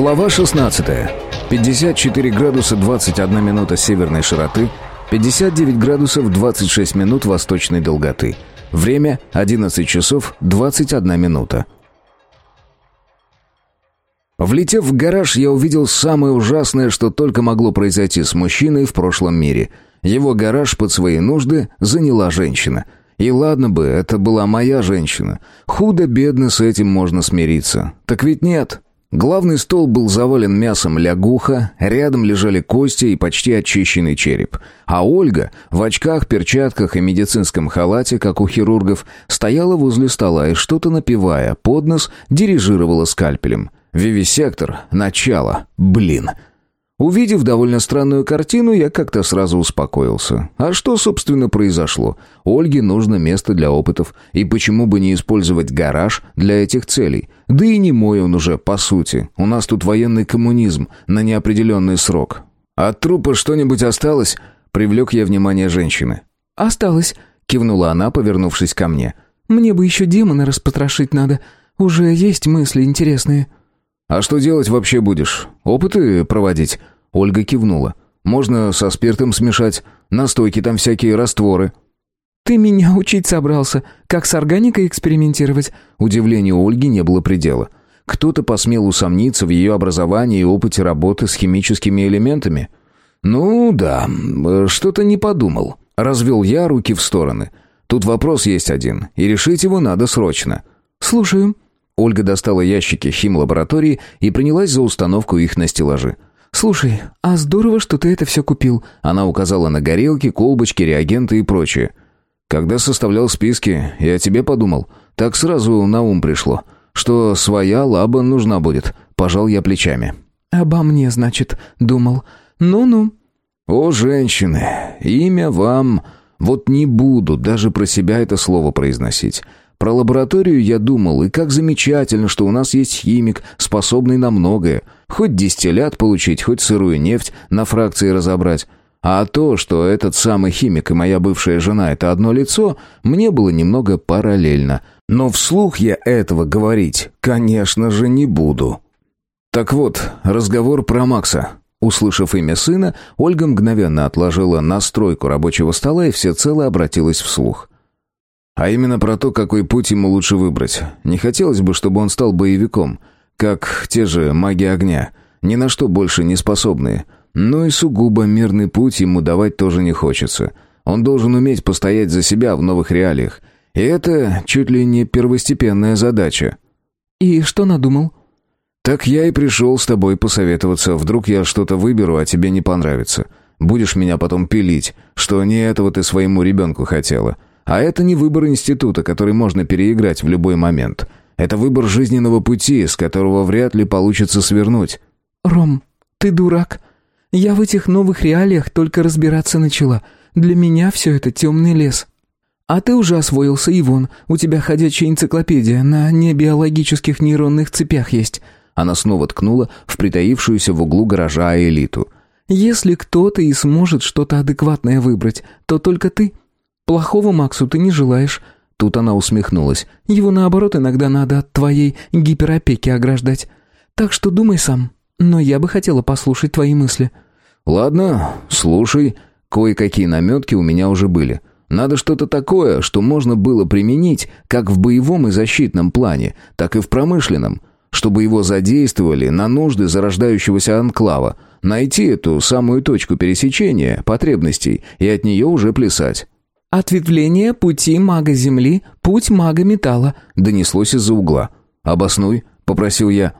Глава 16. 54 градуса 21 минута северной широты, 59 градусов 26 минут восточной долготы. Время 11 часов 21 минута. Влетев в гараж, я увидел самое ужасное, что только могло произойти с мужчиной в прошлом мире. Его гараж под свои нужды заняла женщина. И ладно бы, это была моя женщина. Худо-бедно с этим можно смириться. Так ведь нет. Главный стол был завален мясом лягуха, рядом лежали кости и почти очищенный череп. А Ольга, в очках, перчатках и медицинском халате, как у хирургов, стояла возле стола и что-то напивая, под нос дирижировала скальпелем. Вивисектор, начало, блин. Увидев довольно странную картину, я как-то сразу успокоился. А что, собственно, произошло? Ольге нужно место для опытов, и почему бы не использовать гараж для этих целей? Да и не мой он уже, по сути. У нас тут военный коммунизм на неопределенный срок. От трупа что-нибудь осталось? Привлек я внимание женщины. «Осталось», — кивнула она, повернувшись ко мне. «Мне бы еще демона распотрошить надо. Уже есть мысли интересные». «А что делать вообще будешь? Опыты проводить?» Ольга кивнула. «Можно со спиртом смешать. Настойки там всякие растворы». «Ты меня учить собрался? Как с органикой экспериментировать?» Удивлению Ольги не было предела. Кто-то посмел усомниться в ее образовании и опыте работы с химическими элементами. «Ну да, что-то не подумал». Развел я руки в стороны. «Тут вопрос есть один, и решить его надо срочно». «Слушаю». Ольга достала ящики химлаборатории и принялась за установку их на стеллажи. «Слушай, а здорово, что ты это все купил». Она указала на горелки, колбочки, реагенты и прочее. «Когда составлял списки, я о тебе подумал. Так сразу на ум пришло, что своя лаба нужна будет». Пожал я плечами. «Обо мне, значит, думал. Ну-ну». «О, женщины, имя вам...» Вот не буду даже про себя это слово произносить. Про лабораторию я думал, и как замечательно, что у нас есть химик, способный на многое. Хоть дистиллят получить, хоть сырую нефть на фракции разобрать. А то, что этот самый химик и моя бывшая жена — это одно лицо, мне было немного параллельно. Но вслух я этого говорить, конечно же, не буду. Так вот, разговор про Макса. Услышав имя сына, Ольга мгновенно отложила настройку рабочего стола и всецело обратилась вслух. А именно про то, какой путь ему лучше выбрать. Не хотелось бы, чтобы он стал боевиком, как те же маги огня, ни на что больше не способные. Но и сугубо мирный путь ему давать тоже не хочется. Он должен уметь постоять за себя в новых реалиях. И это чуть ли не первостепенная задача. «И что надумал?» «Так я и пришел с тобой посоветоваться. Вдруг я что-то выберу, а тебе не понравится. Будешь меня потом пилить, что не этого ты своему ребенку хотела. А это не выбор института, который можно переиграть в любой момент. Это выбор жизненного пути, с которого вряд ли получится свернуть. «Ром, ты дурак. Я в этих новых реалиях только разбираться начала. Для меня все это темный лес. А ты уже освоился, Ивон. У тебя ходячая энциклопедия на небиологических нейронных цепях есть». Она снова ткнула в притаившуюся в углу гаража элиту. «Если кто-то и сможет что-то адекватное выбрать, то только ты. Плохого Максу ты не желаешь». Тут она усмехнулась. «Его, наоборот, иногда надо от твоей гиперопеки ограждать. Так что думай сам. Но я бы хотела послушать твои мысли». «Ладно, слушай. Кое-какие наметки у меня уже были. Надо что-то такое, что можно было применить как в боевом и защитном плане, так и в промышленном, чтобы его задействовали на нужды зарождающегося анклава, найти эту самую точку пересечения потребностей и от нее уже плясать. «Ответвление пути мага Земли, путь мага Металла», — донеслось из-за угла. «Обоснуй», — попросил я.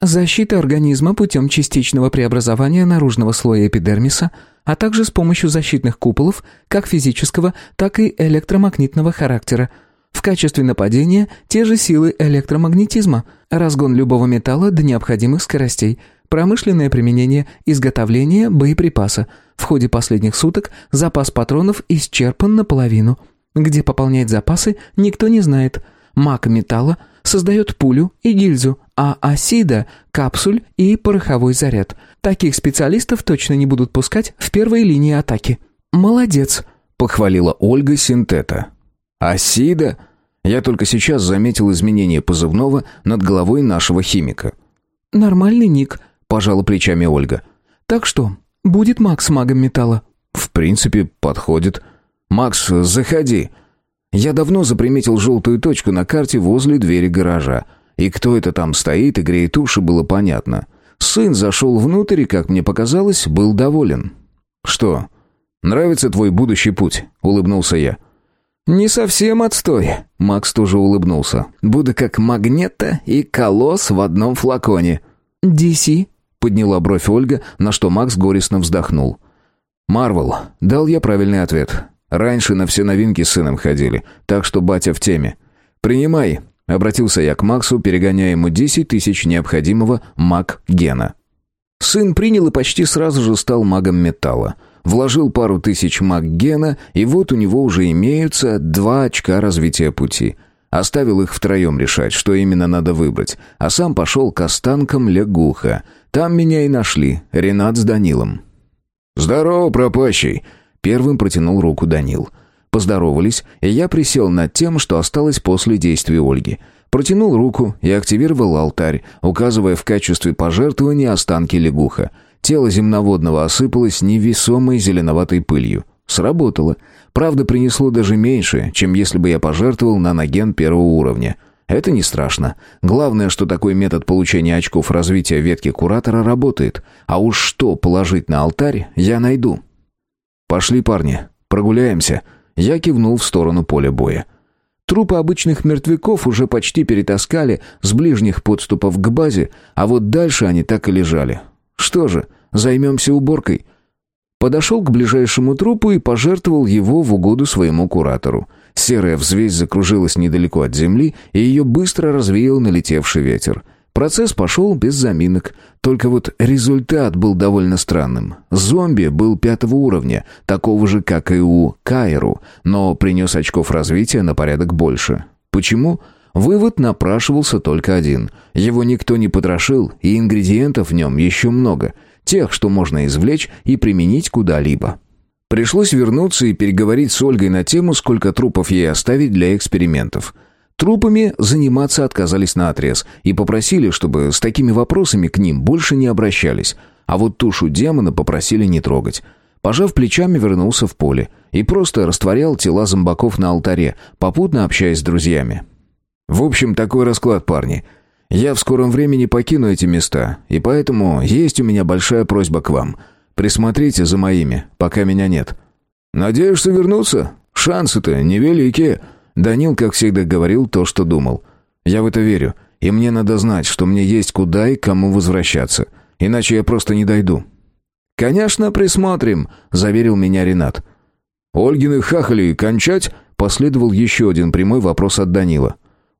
«Защита организма путем частичного преобразования наружного слоя эпидермиса, а также с помощью защитных куполов, как физического, так и электромагнитного характера. В качестве нападения те же силы электромагнетизма, разгон любого металла до необходимых скоростей — Промышленное применение, изготовление боеприпаса. В ходе последних суток запас патронов исчерпан наполовину. Где пополнять запасы, никто не знает. Маг металла создает пулю и гильзу, а Асида – капсуль и пороховой заряд. Таких специалистов точно не будут пускать в первой линии атаки. «Молодец», – похвалила Ольга Синтета. «Асида?» Я только сейчас заметил изменение позывного над головой нашего химика – «Нормальный ник», — пожала плечами Ольга. «Так что, будет Макс магом металла?» «В принципе, подходит. Макс, заходи». Я давно заприметил желтую точку на карте возле двери гаража. И кто это там стоит и греет уши, было понятно. Сын зашел внутрь и, как мне показалось, был доволен. «Что, нравится твой будущий путь?» — улыбнулся я. «Не совсем отстой», — Макс тоже улыбнулся. «Буду как магнета и колосс в одном флаконе». «DC?» — подняла бровь Ольга, на что Макс горестно вздохнул. «Марвел», — дал я правильный ответ. «Раньше на все новинки с сыном ходили, так что батя в теме. Принимай», — обратился я к Максу, перегоняя ему десять тысяч необходимого маг-гена. Сын принял и почти сразу же стал магом металла. Вложил пару тысяч маг-гена, и вот у него уже имеются два очка развития пути. Оставил их втроем решать, что именно надо выбрать, а сам пошел к останкам лягуха. Там меня и нашли, Ренат с Данилом. «Здорово, пропащий!» Первым протянул руку Данил. Поздоровались, и я присел над тем, что осталось после действий Ольги. Протянул руку и активировал алтарь, указывая в качестве пожертвования останки лягуха — Тело земноводного осыпалось невесомой зеленоватой пылью. Сработало. Правда, принесло даже меньше, чем если бы я пожертвовал на наноген первого уровня. Это не страшно. Главное, что такой метод получения очков развития ветки Куратора работает. А уж что положить на алтарь, я найду. «Пошли, парни, прогуляемся». Я кивнул в сторону поля боя. Трупы обычных мертвяков уже почти перетаскали с ближних подступов к базе, а вот дальше они так и лежали. Что же, Займемся уборкой». Подошел к ближайшему трупу и пожертвовал его в угоду своему куратору. Серая взвесь закружилась недалеко от земли, и ее быстро развеял налетевший ветер. Процесс пошел без заминок, только вот результат был довольно странным. Зомби был пятого уровня, такого же, как и у Кайру, но принес очков развития на порядок больше. Почему? Вывод напрашивался только один. Его никто не потрошил, и ингредиентов в нем еще много — Тех, что можно извлечь и применить куда-либо. Пришлось вернуться и переговорить с Ольгой на тему, сколько трупов ей оставить для экспериментов. Трупами заниматься отказались наотрез и попросили, чтобы с такими вопросами к ним больше не обращались. А вот тушу демона попросили не трогать. Пожав плечами, вернулся в поле и просто растворял тела зомбаков на алтаре, попутно общаясь с друзьями. В общем, такой расклад, парни. Я в скором времени покину эти места, и поэтому есть у меня большая просьба к вам. Присмотрите за моими, пока меня нет. Надеешься вернуться? Шансы-то невеликие. Данил, как всегда, говорил то, что думал. Я в это верю, и мне надо знать, что мне есть куда и кому возвращаться, иначе я просто не дойду. Конечно, присмотрим, заверил меня Ренат. Ольгины хахали кончать? Последовал еще один прямой вопрос от Данила.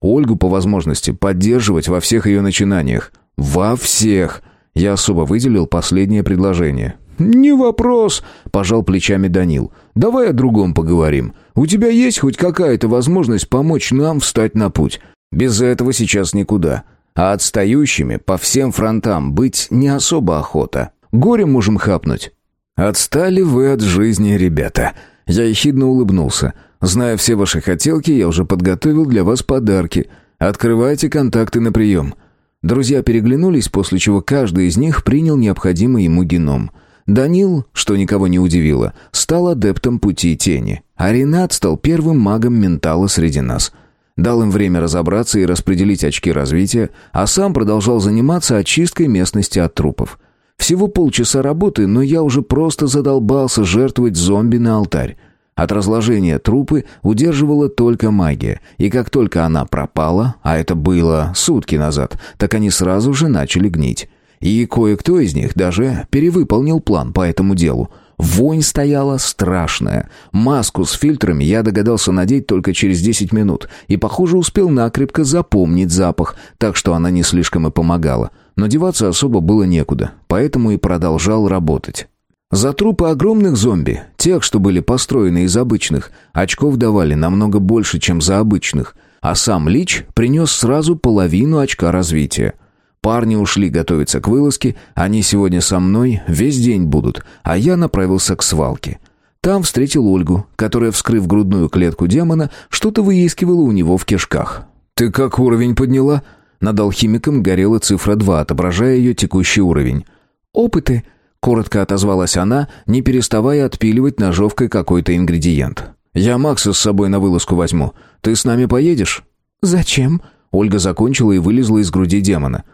Ольгу по возможности поддерживать во всех ее начинаниях. Во всех. Я особо выделил последнее предложение. «Не вопрос», — пожал плечами Данил. «Давай о другом поговорим. У тебя есть хоть какая-то возможность помочь нам встать на путь? Без этого сейчас никуда. А отстающими по всем фронтам быть не особо охота. Горе можем хапнуть». «Отстали вы от жизни, ребята». Я ехидно улыбнулся. Зная все ваши хотелки, я уже подготовил для вас подарки. Открывайте контакты на прием». Друзья переглянулись, после чего каждый из них принял необходимый ему геном. Данил, что никого не удивило, стал адептом пути тени, а Ренат стал первым магом ментала среди нас. Дал им время разобраться и распределить очки развития, а сам продолжал заниматься очисткой местности от трупов. Всего полчаса работы, но я уже просто задолбался жертвовать зомби на алтарь. От разложения трупы удерживала только магия, и как только она пропала, а это было сутки назад, так они сразу же начали гнить. И кое-кто из них даже перевыполнил план по этому делу. Вонь стояла страшная. Маску с фильтрами я догадался надеть только через 10 минут, и, похоже, успел накрепко запомнить запах, так что она не слишком и помогала. Но деваться особо было некуда, поэтому и продолжал работать. За трупы огромных зомби, тех, что были построены из обычных, очков давали намного больше, чем за обычных, а сам Лич принес сразу половину очка развития. Парни ушли готовиться к вылазке, они сегодня со мной весь день будут, а я направился к свалке. Там встретил Ольгу, которая, вскрыв грудную клетку демона, что-то выискивала у него в кишках. «Ты как уровень подняла?» Над алхимиком горела цифра 2, отображая ее текущий уровень. «Опыты», — коротко отозвалась она, не переставая отпиливать ножовкой какой-то ингредиент. «Я Макса с собой на вылазку возьму. Ты с нами поедешь?» «Зачем?» Ольга закончила и вылезла из груди демона.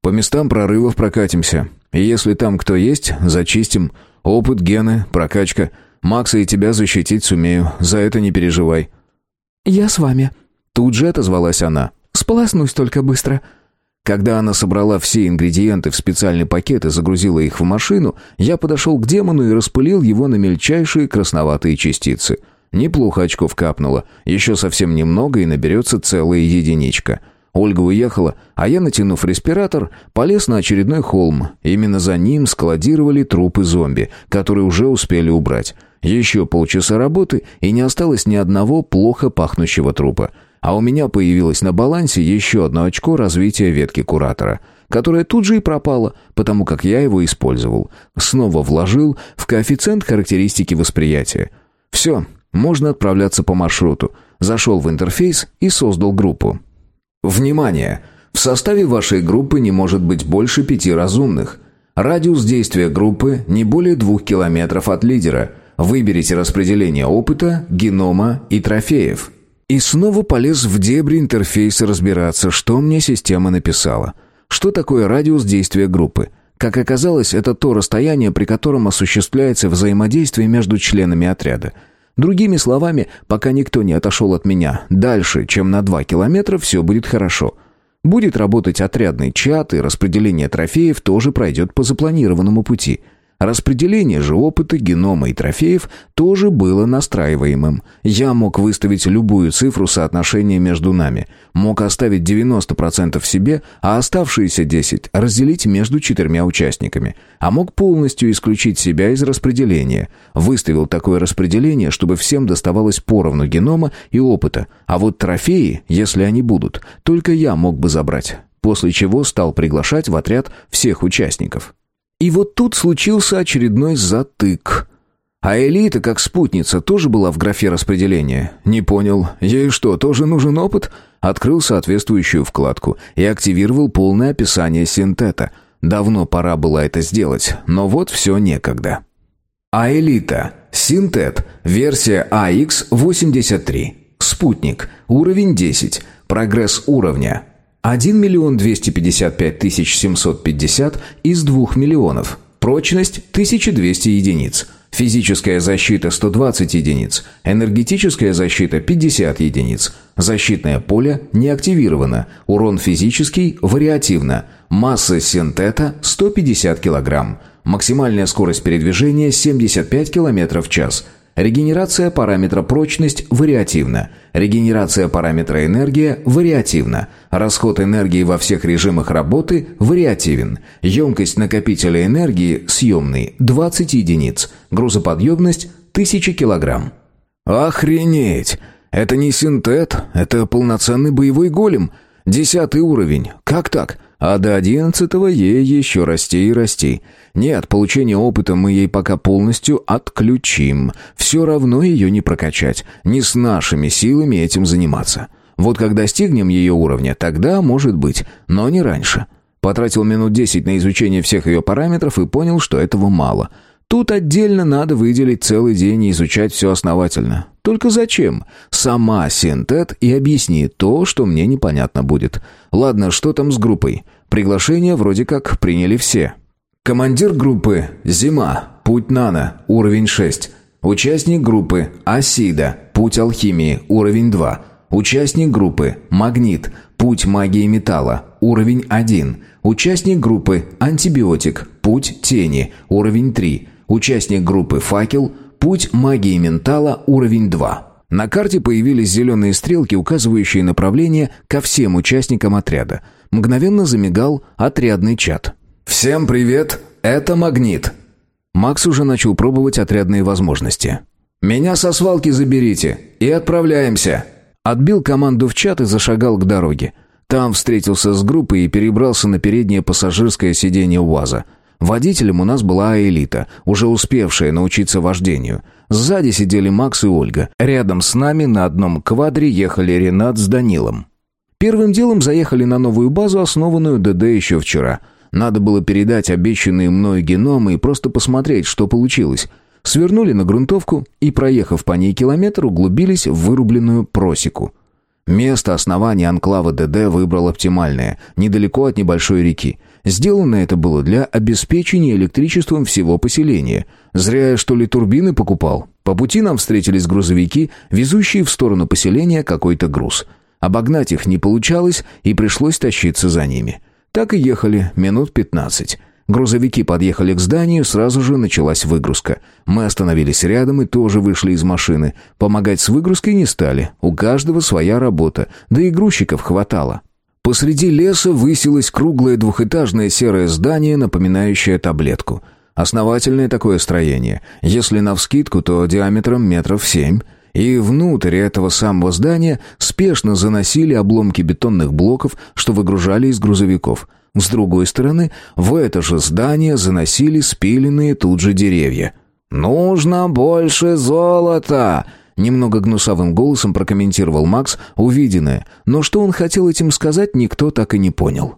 «По местам прорывов прокатимся. И если там кто есть, зачистим. Опыт, гены, прокачка. Макса и тебя защитить сумею. За это не переживай». «Я с вами». Тут же отозвалась она. «Сполоснусь только быстро». Когда она собрала все ингредиенты в специальный пакет и загрузила их в машину, я подошел к демону и распылил его на мельчайшие красноватые частицы. Неплохо очков капнуло. Еще совсем немного и наберется целая единичка. Ольга уехала, а я, натянув респиратор, полез на очередной холм. Именно за ним складировали трупы зомби, которые уже успели убрать. Еще полчаса работы, и не осталось ни одного плохо пахнущего трупа. А у меня появилось на балансе еще одно очко развития ветки куратора, которое тут же и пропало, потому как я его использовал. Снова вложил в коэффициент характеристики восприятия. Все, можно отправляться по маршруту. Зашел в интерфейс и создал группу. Внимание! В составе вашей группы не может быть больше пяти разумных. Радиус действия группы не более двух километров от лидера – Выберите распределение опыта, генома и трофеев. И снова полез в дебри интерфейса разбираться, что мне система написала. Что такое радиус действия группы? Как оказалось, это то расстояние, при котором осуществляется взаимодействие между членами отряда. Другими словами, пока никто не отошел от меня дальше, чем на 2 километра, все будет хорошо. Будет работать отрядный чат, и распределение трофеев тоже пройдет по запланированному пути – Распределение же опыта, генома и трофеев тоже было настраиваемым. Я мог выставить любую цифру соотношения между нами. Мог оставить 90% себе, а оставшиеся 10% разделить между четырьмя участниками. А мог полностью исключить себя из распределения. Выставил такое распределение, чтобы всем доставалось поровну генома и опыта. А вот трофеи, если они будут, только я мог бы забрать. После чего стал приглашать в отряд всех участников. И вот тут случился очередной затык. А элита, как спутница, тоже была в графе распределения. Не понял, ей что, тоже нужен опыт? Открыл соответствующую вкладку и активировал полное описание синтета. Давно пора было это сделать, но вот все некогда. А элита. Синтет. Версия AX83. Спутник. Уровень 10. Прогресс уровня. 1 миллион 255 тысяч 750 из 2 миллионов. Прочность 1200 единиц. Физическая защита 120 единиц. Энергетическая защита 50 единиц. Защитное поле не активировано. Урон физический вариативно. Масса синтета 150 килограмм. Максимальная скорость передвижения 75 км в час. Регенерация параметра прочность вариативна. Регенерация параметра энергия вариативна. Расход энергии во всех режимах работы вариативен. Емкость накопителя энергии съемный 20 единиц. Грузоподъемность 1000 килограмм. Охренеть! Это не синтет, это полноценный боевой голем. Десятый уровень. Как так? А до одиннадцатого ей еще расти и расти. Нет, получение опыта мы ей пока полностью отключим. Все равно ее не прокачать. Не с нашими силами этим заниматься. Вот когда достигнем ее уровня, тогда может быть, но не раньше. Потратил минут десять на изучение всех ее параметров и понял, что этого мало. Тут отдельно надо выделить целый день и изучать все основательно. Только зачем? Сама Синтет и объясни то, что мне непонятно будет. Ладно, что там с группой? Приглашение вроде как приняли все. Командир группы «Зима», «Путь Нано», уровень 6. Участник группы «Асида», «Путь алхимии», уровень 2. Участник группы «Магнит», «Путь магии металла», уровень 1. Участник группы «Антибиотик», «Путь тени», уровень 3. Участник группы «Факел», «Путь магии ментала», уровень 2. На карте появились зеленые стрелки, указывающие направление ко всем участникам отряда. Мгновенно замигал отрядный чат. «Всем привет, это Магнит». Макс уже начал пробовать отрядные возможности. «Меня со свалки заберите и отправляемся». Отбил команду в чат и зашагал к дороге. Там встретился с группой и перебрался на переднее пассажирское сиденье УАЗа. Водителем у нас была элита, уже успевшая научиться вождению. Сзади сидели Макс и Ольга. Рядом с нами на одном квадре ехали Ренат с Данилом. Первым делом заехали на новую базу, основанную ДД еще вчера. Надо было передать обещанные мною геномы и просто посмотреть, что получилось. Свернули на грунтовку и, проехав по ней километр, углубились в вырубленную просеку. Место основания анклава ДД выбрал оптимальное, недалеко от небольшой реки. Сделано это было для обеспечения электричеством всего поселения. Зря я, что ли, турбины покупал. По пути нам встретились грузовики, везущие в сторону поселения какой-то груз. Обогнать их не получалось, и пришлось тащиться за ними. Так и ехали минут пятнадцать. Грузовики подъехали к зданию, сразу же началась выгрузка. Мы остановились рядом и тоже вышли из машины. Помогать с выгрузкой не стали. У каждого своя работа, да и грузчиков хватало. Посреди леса высилось круглое двухэтажное серое здание, напоминающее таблетку. Основательное такое строение. Если навскидку, то диаметром метров семь. И внутрь этого самого здания спешно заносили обломки бетонных блоков, что выгружали из грузовиков. С другой стороны, в это же здание заносили спиленные тут же деревья. «Нужно больше золота!» Немного гнусавым голосом прокомментировал Макс увиденное, но что он хотел этим сказать, никто так и не понял.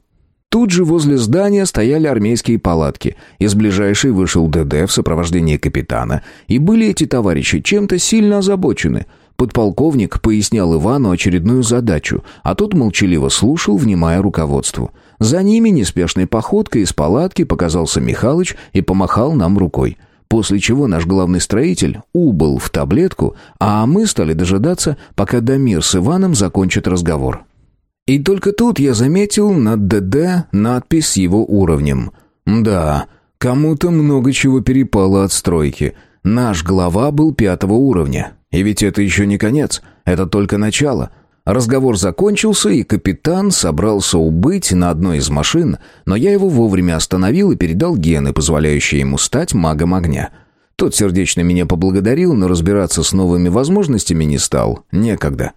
Тут же возле здания стояли армейские палатки. Из ближайшей вышел ДД в сопровождении капитана, и были эти товарищи чем-то сильно озабочены. Подполковник пояснял Ивану очередную задачу, а тот молчаливо слушал, внимая руководству. За ними неспешной походкой из палатки показался Михалыч и помахал нам рукой после чего наш главный строитель убыл в таблетку, а мы стали дожидаться, пока Дамир с Иваном закончат разговор. И только тут я заметил над ДД надпись с его уровнем. Да, кому-то много чего перепало от стройки. Наш глава был пятого уровня. И ведь это еще не конец, это только начало. Разговор закончился, и капитан собрался убыть на одной из машин, но я его вовремя остановил и передал гены, позволяющие ему стать магом огня. Тот сердечно меня поблагодарил, но разбираться с новыми возможностями не стал. Некогда.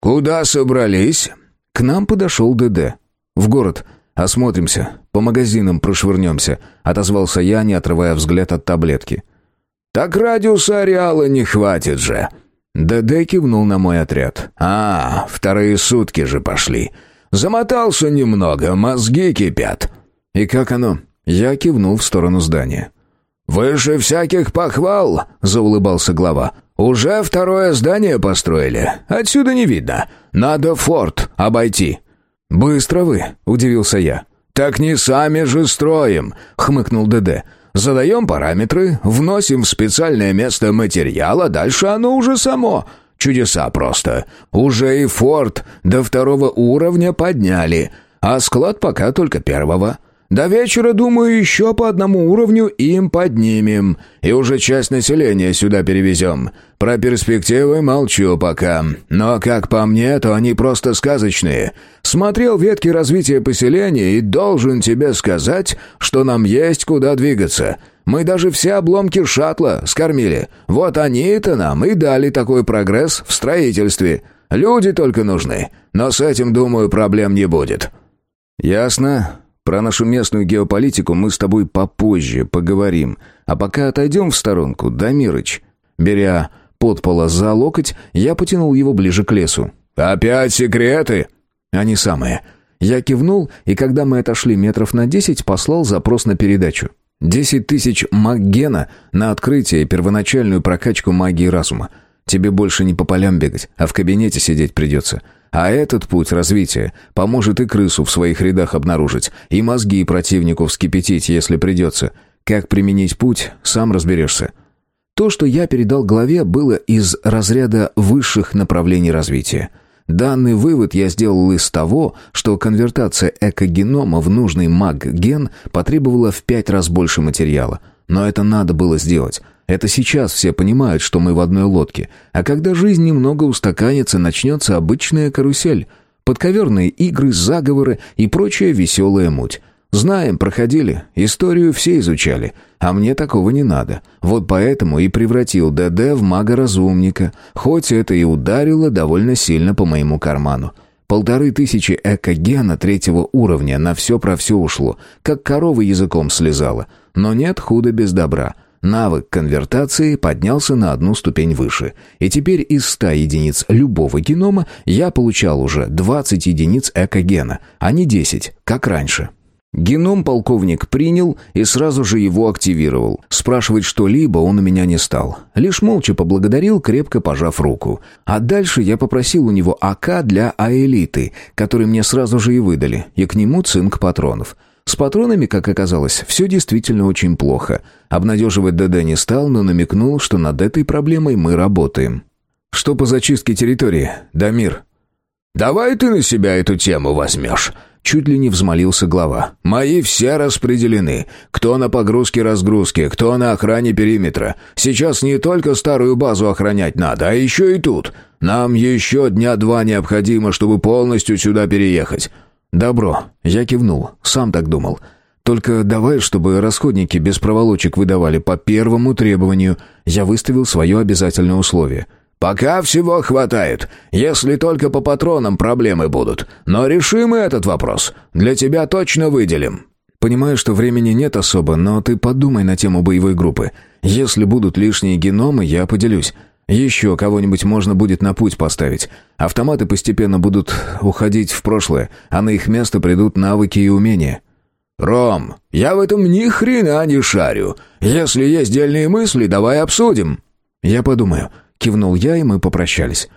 «Куда собрались?» К нам подошел ДД. «В город. Осмотримся. По магазинам прошвырнемся», — отозвался я, не отрывая взгляд от таблетки. «Так радиуса ареала не хватит же», ДД кивнул на мой отряд. «А, вторые сутки же пошли. Замотался немного, мозги кипят». «И как оно?» Я кивнул в сторону здания. «Выше всяких похвал», — заулыбался глава. «Уже второе здание построили. Отсюда не видно. Надо форт обойти». «Быстро вы», — удивился я. «Так не сами же строим», — хмыкнул ДД. Задаем параметры, вносим в специальное место материал, а дальше оно уже само. Чудеса просто. Уже и форт до второго уровня подняли, а склад пока только первого. До вечера, думаю, еще по одному уровню им поднимем, и уже часть населения сюда перевезем. Про перспективы молчу пока, но, как по мне, то они просто сказочные. Смотрел ветки развития поселения и должен тебе сказать, что нам есть куда двигаться. Мы даже все обломки шаттла скормили. Вот они-то нам и дали такой прогресс в строительстве. Люди только нужны, но с этим, думаю, проблем не будет». «Ясно. Про нашу местную геополитику мы с тобой попозже поговорим. А пока отойдем в сторонку, Дамирыч». Беря подпола за локоть, я потянул его ближе к лесу. «Опять секреты?» «Они самые». Я кивнул, и когда мы отошли метров на десять, послал запрос на передачу. «Десять тысяч маггена на открытие и первоначальную прокачку магии разума. Тебе больше не по полям бегать, а в кабинете сидеть придется. А этот путь развития поможет и крысу в своих рядах обнаружить, и мозги противнику вскипятить, если придется. Как применить путь, сам разберешься. То, что я передал главе, было из разряда высших направлений развития. Данный вывод я сделал из того, что конвертация экогенома в нужный маг-ген потребовала в пять раз больше материала. Но это надо было сделать. Это сейчас все понимают, что мы в одной лодке. А когда жизнь немного устаканится, начнется обычная карусель. Подковерные игры, заговоры и прочая веселая муть. Знаем, проходили, историю все изучали. А мне такого не надо. Вот поэтому и превратил ДД в мага-разумника, хоть это и ударило довольно сильно по моему карману. Полторы тысячи экогена третьего уровня на все про все ушло, как корова языком слезала. Но нет худа без добра. Навык конвертации поднялся на одну ступень выше, и теперь из 100 единиц любого генома я получал уже 20 единиц экогена, а не 10, как раньше. Геном полковник принял и сразу же его активировал. Спрашивать что-либо он у меня не стал. Лишь молча поблагодарил, крепко пожав руку. А дальше я попросил у него АК для аэлиты, который мне сразу же и выдали, и к нему цинк патронов. С патронами, как оказалось, все действительно очень плохо. Обнадеживать ДД не стал, но намекнул, что над этой проблемой мы работаем. «Что по зачистке территории, Дамир?» «Давай ты на себя эту тему возьмешь», Чуть ли не взмолился глава. «Мои все распределены. Кто на погрузке-разгрузке, кто на охране периметра. Сейчас не только старую базу охранять надо, а еще и тут. Нам еще дня два необходимо, чтобы полностью сюда переехать». «Добро». Я кивнул. Сам так думал. «Только давай, чтобы расходники без проволочек выдавали по первому требованию». Я выставил свое обязательное условие – «Пока всего хватает, если только по патронам проблемы будут. Но решим и этот вопрос. Для тебя точно выделим». «Понимаю, что времени нет особо, но ты подумай на тему боевой группы. Если будут лишние геномы, я поделюсь. Еще кого-нибудь можно будет на путь поставить. Автоматы постепенно будут уходить в прошлое, а на их место придут навыки и умения». «Ром, я в этом ни хрена не шарю. Если есть дельные мысли, давай обсудим». «Я подумаю». Кивнул я, и мы попрощались.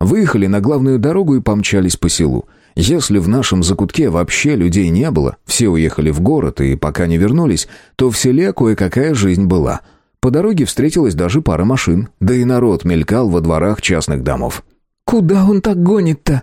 Выехали на главную дорогу и помчались по селу. Если в нашем закутке вообще людей не было, все уехали в город и пока не вернулись, то в селе кое-какая жизнь была. По дороге встретилась даже пара машин, да и народ мелькал во дворах частных домов. «Куда он так гонит-то?»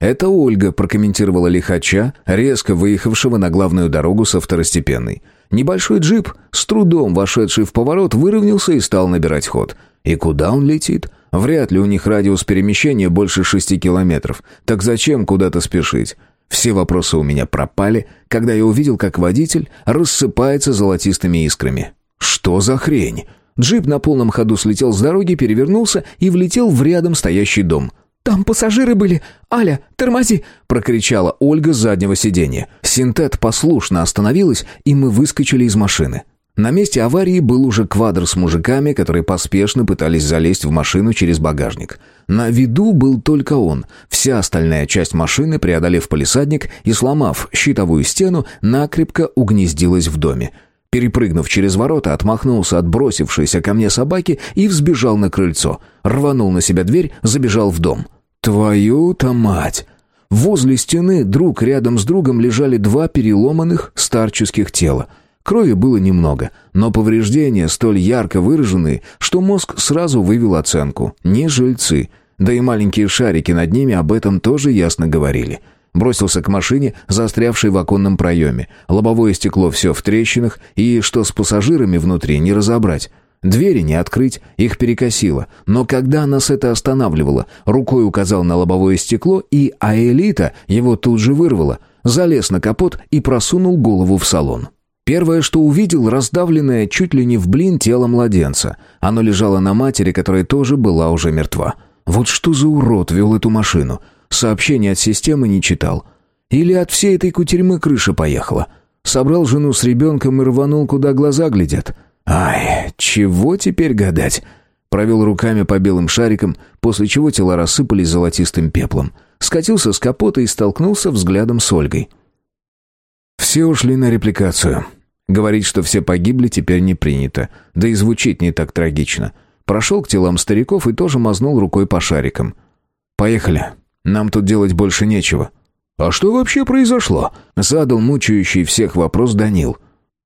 Это Ольга прокомментировала лихача, резко выехавшего на главную дорогу со второстепенной. Небольшой джип, с трудом вошедший в поворот, выровнялся и стал набирать ход – и куда он летит? Вряд ли у них радиус перемещения больше шести километров. Так зачем куда-то спешить? Все вопросы у меня пропали, когда я увидел, как водитель рассыпается золотистыми искрами. Что за хрень? Джип на полном ходу слетел с дороги, перевернулся и влетел в рядом стоящий дом. «Там пассажиры были! Аля, тормози!» — прокричала Ольга с заднего сиденья. Синтет послушно остановилась, и мы выскочили из машины. На месте аварии был уже квадр с мужиками, которые поспешно пытались залезть в машину через багажник. На виду был только он. Вся остальная часть машины, преодолев полисадник и сломав щитовую стену, накрепко угнездилась в доме. Перепрыгнув через ворота, отмахнулся от бросившейся ко мне собаки и взбежал на крыльцо. Рванул на себя дверь, забежал в дом. «Твою-то мать!» Возле стены друг рядом с другом лежали два переломанных старческих тела — Крови было немного, но повреждения столь ярко выраженные, что мозг сразу вывел оценку. Не жильцы. Да и маленькие шарики над ними об этом тоже ясно говорили. Бросился к машине, застрявшей в оконном проеме. Лобовое стекло все в трещинах, и что с пассажирами внутри не разобрать. Двери не открыть, их перекосило. Но когда нас это останавливало, рукой указал на лобовое стекло, и Аэлита его тут же вырвала. Залез на капот и просунул голову в салон. Первое, что увидел, раздавленное чуть ли не в блин тело младенца. Оно лежало на матери, которая тоже была уже мертва. Вот что за урод вел эту машину? Сообщение от системы не читал. Или от всей этой кутерьмы крыша поехала? Собрал жену с ребенком и рванул, куда глаза глядят. Ай, чего теперь гадать? Провел руками по белым шарикам, после чего тела рассыпались золотистым пеплом. Скатился с капота и столкнулся взглядом с Ольгой. Все ушли на репликацию. Говорить, что все погибли, теперь не принято. Да и звучит не так трагично. Прошел к телам стариков и тоже мазнул рукой по шарикам. «Поехали. Нам тут делать больше нечего». «А что вообще произошло?» Задал мучающий всех вопрос Данил.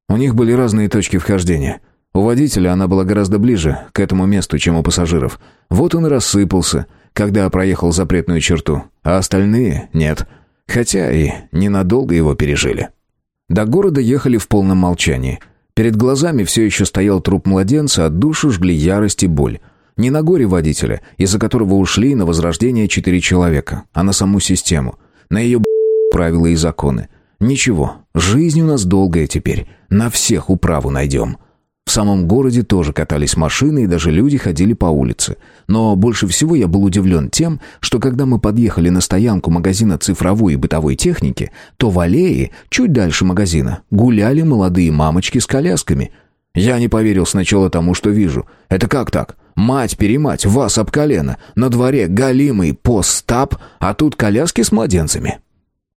У них были разные точки вхождения. У водителя она была гораздо ближе к этому месту, чем у пассажиров. Вот он и рассыпался, когда проехал запретную черту, а остальные — нет. Хотя и ненадолго его пережили. До города ехали в полном молчании. Перед глазами все еще стоял труп младенца, а душу жгли ярость и боль. Не на горе водителя, из-за которого ушли на возрождение четыре человека, а на саму систему. На ее правила и законы. Ничего, жизнь у нас долгая теперь. На всех управу найдем. В самом городе тоже катались машины и даже люди ходили по улице. Но больше всего я был удивлен тем, что когда мы подъехали на стоянку магазина цифровой и бытовой техники, то в аллее, чуть дальше магазина, гуляли молодые мамочки с колясками. Я не поверил сначала тому, что вижу. Это как так? Мать-перемать, вас об колено. На дворе галимый постап, а тут коляски с младенцами.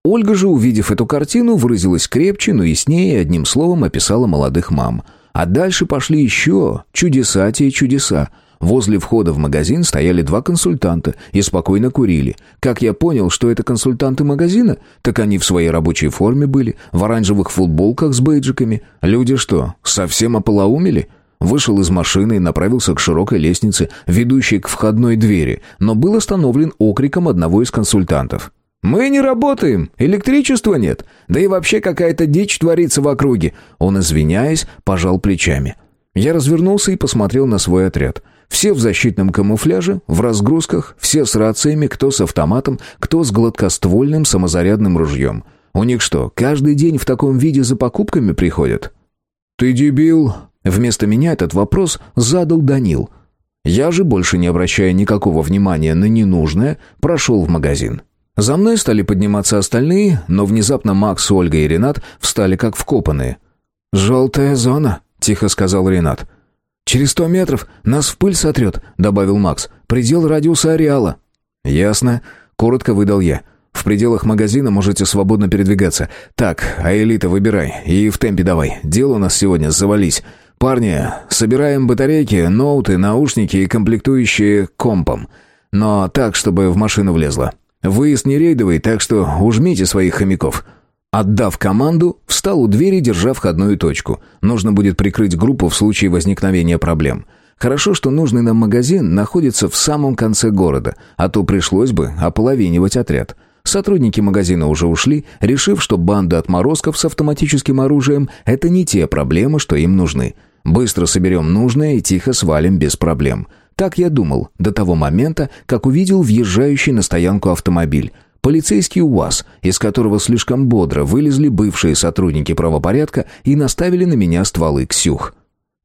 Ольга же, увидев эту картину, выразилась крепче, но яснее одним словом описала молодых мам. А дальше пошли еще чудеса те чудеса. Возле входа в магазин стояли два консультанта и спокойно курили. Как я понял, что это консультанты магазина, так они в своей рабочей форме были, в оранжевых футболках с бейджиками. Люди что, совсем ополоумели? Вышел из машины и направился к широкой лестнице, ведущей к входной двери, но был остановлен окриком одного из консультантов. «Мы не работаем, электричества нет, да и вообще какая-то дичь творится в округе». Он, извиняясь, пожал плечами. Я развернулся и посмотрел на свой отряд. Все в защитном камуфляже, в разгрузках, все с рациями, кто с автоматом, кто с гладкоствольным самозарядным ружьем. У них что, каждый день в таком виде за покупками приходят? «Ты дебил!» Вместо меня этот вопрос задал Данил. Я же, больше не обращая никакого внимания на ненужное, прошел в магазин. За мной стали подниматься остальные, но внезапно Макс, Ольга и Ренат встали как вкопанные. «Желтая зона», — тихо сказал Ренат. «Через сто метров нас в пыль сотрет», — добавил Макс. «Предел радиуса ареала». «Ясно», — коротко выдал я. «В пределах магазина можете свободно передвигаться. Так, а элита выбирай. И в темпе давай. Дело у нас сегодня завались. Парни, собираем батарейки, ноуты, наушники и комплектующие компом. Но так, чтобы в машину влезло. Выезд не рейдовый, так что ужмите своих хомяков». Отдав команду, встал у двери, держа входную точку. Нужно будет прикрыть группу в случае возникновения проблем. Хорошо, что нужный нам магазин находится в самом конце города, а то пришлось бы ополовинивать отряд. Сотрудники магазина уже ушли, решив, что банда отморозков с автоматическим оружием – это не те проблемы, что им нужны. Быстро соберем нужное и тихо свалим без проблем. Так я думал до того момента, как увидел въезжающий на стоянку автомобиль – Полицейский УАЗ, из которого слишком бодро вылезли бывшие сотрудники правопорядка и наставили на меня стволы «Ксюх».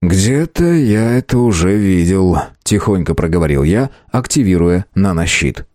«Где-то я это уже видел», — тихонько проговорил я, активируя нанощит.